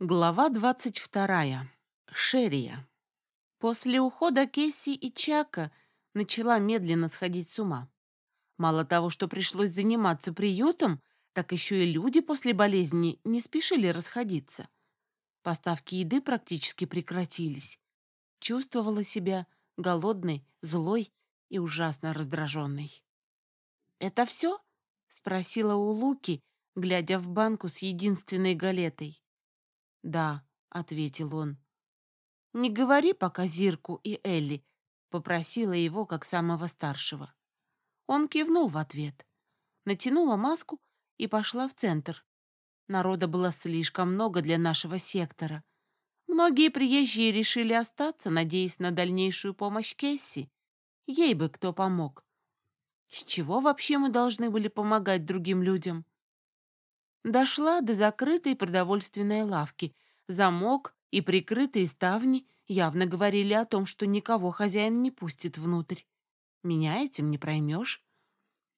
Глава 22. Шерия. После ухода Кесси и Чака начала медленно сходить с ума. Мало того, что пришлось заниматься приютом, так еще и люди после болезни не спешили расходиться. Поставки еды практически прекратились. Чувствовала себя голодной, злой и ужасно раздраженной. «Это все?» — спросила у Луки, глядя в банку с единственной галетой. «Да», — ответил он. «Не говори пока Зирку и Элли», — попросила его как самого старшего. Он кивнул в ответ, натянула маску и пошла в центр. Народа было слишком много для нашего сектора. Многие приезжие решили остаться, надеясь на дальнейшую помощь Кесси. Ей бы кто помог. С чего вообще мы должны были помогать другим людям? Дошла до закрытой продовольственной лавки. Замок и прикрытые ставни явно говорили о том, что никого хозяин не пустит внутрь. Меня этим не проймешь.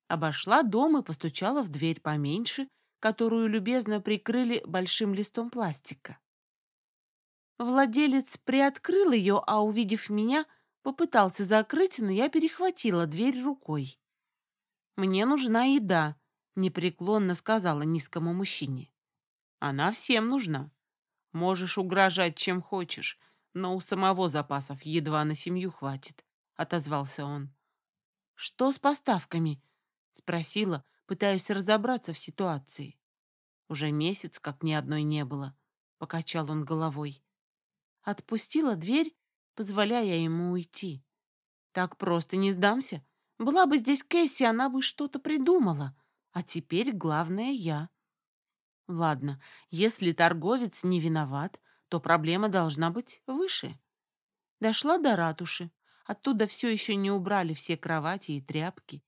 Обошла дом и постучала в дверь поменьше, которую любезно прикрыли большим листом пластика. Владелец приоткрыл ее, а, увидев меня, попытался закрыть, но я перехватила дверь рукой. «Мне нужна еда», непреклонно сказала низкому мужчине. Она всем нужна. Можешь угрожать чем хочешь, но у самого запасов едва на семью хватит, отозвался он. Что с поставками? спросила, пытаясь разобраться в ситуации. Уже месяц, как ни одной не было, покачал он головой. Отпустила дверь, позволяя ему уйти. Так просто не сдамся. Была бы здесь Кэсси, она бы что-то придумала. А теперь главное я. Ладно, если торговец не виноват, то проблема должна быть выше. Дошла до ратуши. Оттуда все еще не убрали все кровати и тряпки.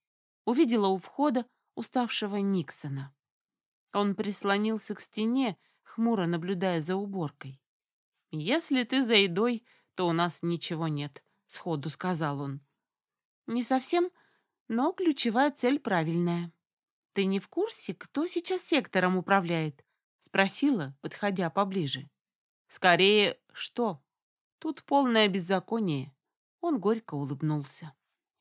Увидела у входа уставшего Никсона. Он прислонился к стене, хмуро наблюдая за уборкой. «Если ты за едой, то у нас ничего нет», — сходу сказал он. «Не совсем, но ключевая цель правильная». «Ты не в курсе, кто сейчас сектором управляет?» — спросила, подходя поближе. «Скорее, что? Тут полное беззаконие». Он горько улыбнулся.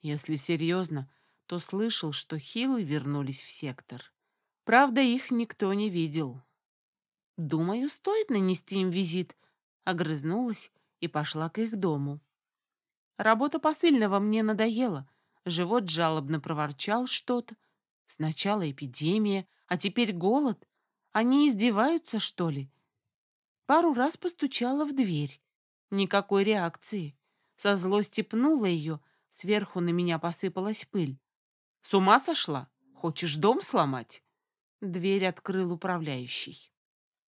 Если серьезно, то слышал, что хилы вернулись в сектор. Правда, их никто не видел. «Думаю, стоит нанести им визит», — огрызнулась и пошла к их дому. Работа посыльного мне надоела. Живот жалобно проворчал что-то, Сначала эпидемия, а теперь голод. Они издеваются, что ли? Пару раз постучала в дверь. Никакой реакции. Со злости пнула ее, сверху на меня посыпалась пыль. «С ума сошла? Хочешь дом сломать?» Дверь открыл управляющий.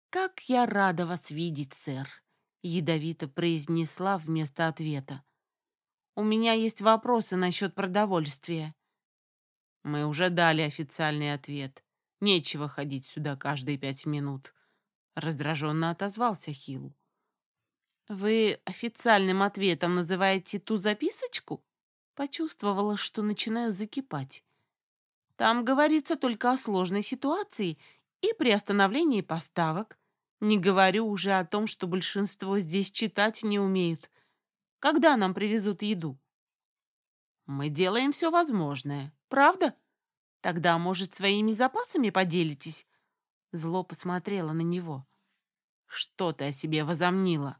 «Как я рада вас видеть, сэр!» — ядовито произнесла вместо ответа. «У меня есть вопросы насчет продовольствия. Мы уже дали официальный ответ. Нечего ходить сюда каждые пять минут. Раздраженно отозвался Хилл. Вы официальным ответом называете ту записочку? Почувствовала, что начинаю закипать. Там говорится только о сложной ситуации и приостановлении поставок. Не говорю уже о том, что большинство здесь читать не умеют. Когда нам привезут еду? Мы делаем все возможное. Правда? Тогда, может, своими запасами поделитесь?» Зло посмотрела на него. «Что ты о себе возомнила?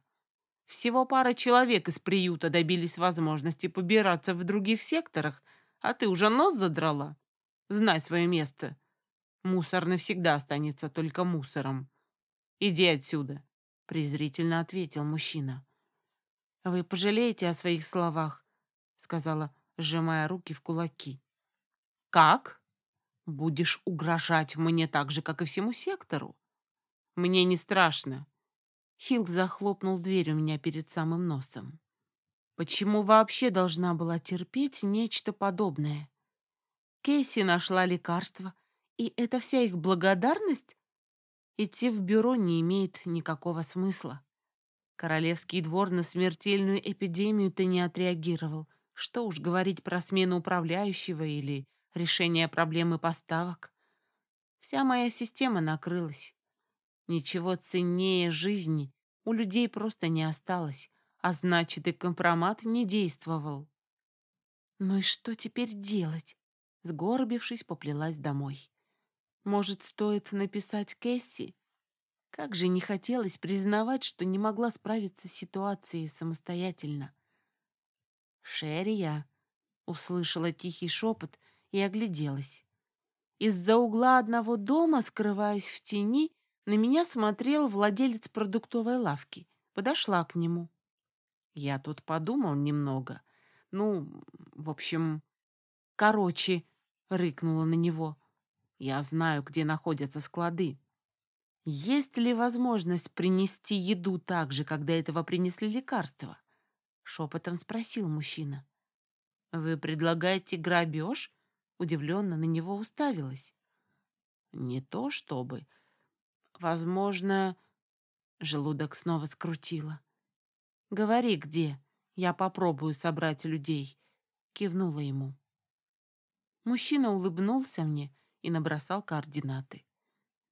Всего пара человек из приюта добились возможности побираться в других секторах, а ты уже нос задрала? Знай свое место. Мусор навсегда останется только мусором. Иди отсюда», — презрительно ответил мужчина. «Вы пожалеете о своих словах», — сказала, сжимая руки в кулаки. «Как? Будешь угрожать мне так же, как и всему сектору? Мне не страшно». Хилл захлопнул дверь у меня перед самым носом. Почему вообще должна была терпеть нечто подобное? Кейси нашла лекарство, и это вся их благодарность? Идти в бюро не имеет никакого смысла. Королевский двор на смертельную эпидемию ты не отреагировал. Что уж говорить про смену управляющего или решение проблемы поставок. Вся моя система накрылась. Ничего ценнее жизни у людей просто не осталось, а значит и компромат не действовал. Ну и что теперь делать? Сгорбившись, поплелась домой. Может, стоит написать Кэсси? Как же не хотелось признавать, что не могла справиться с ситуацией самостоятельно. «Шерия!» — услышала тихий шепот и огляделась. Из-за угла одного дома, скрываясь в тени, на меня смотрел владелец продуктовой лавки. Подошла к нему. Я тут подумал немного. Ну, в общем... Короче, рыкнула на него. Я знаю, где находятся склады. Есть ли возможность принести еду так же, когда этого принесли лекарства? Шепотом спросил мужчина. Вы предлагаете грабеж? Удивленно на него уставилась. Не то чтобы. Возможно, желудок снова скрутило. Говори, где. Я попробую собрать людей. Кивнула ему. Мужчина улыбнулся мне и набросал координаты.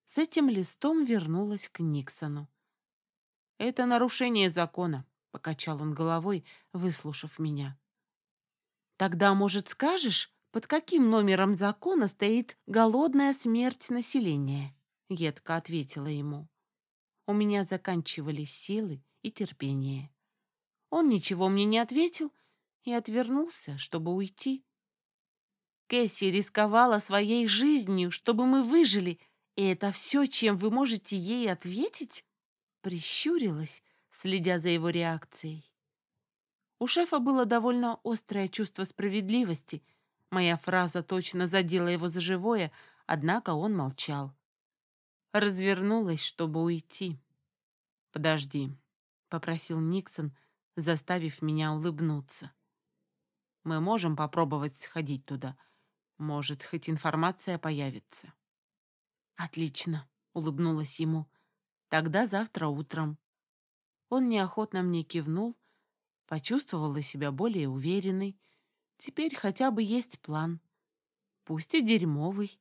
С этим листом вернулась к Никсону. «Это нарушение закона», — покачал он головой, выслушав меня. «Тогда, может, скажешь, под каким номером закона стоит голодная смерть населения?» — едко ответила ему. У меня заканчивались силы и терпение. Он ничего мне не ответил и отвернулся, чтобы уйти. Кэсси рисковала своей жизнью, чтобы мы выжили, и это все, чем вы можете ей ответить?» Прищурилась, следя за его реакцией. У шефа было довольно острое чувство справедливости. Моя фраза точно задела его за живое, однако он молчал. Развернулась, чтобы уйти. «Подожди», — попросил Никсон, заставив меня улыбнуться. «Мы можем попробовать сходить туда. Может, хоть информация появится». «Отлично», — улыбнулась ему. «Тогда завтра утром». Он неохотно мне кивнул, почувствовала себя более уверенной. Теперь хотя бы есть план. Пусть и дерьмовый.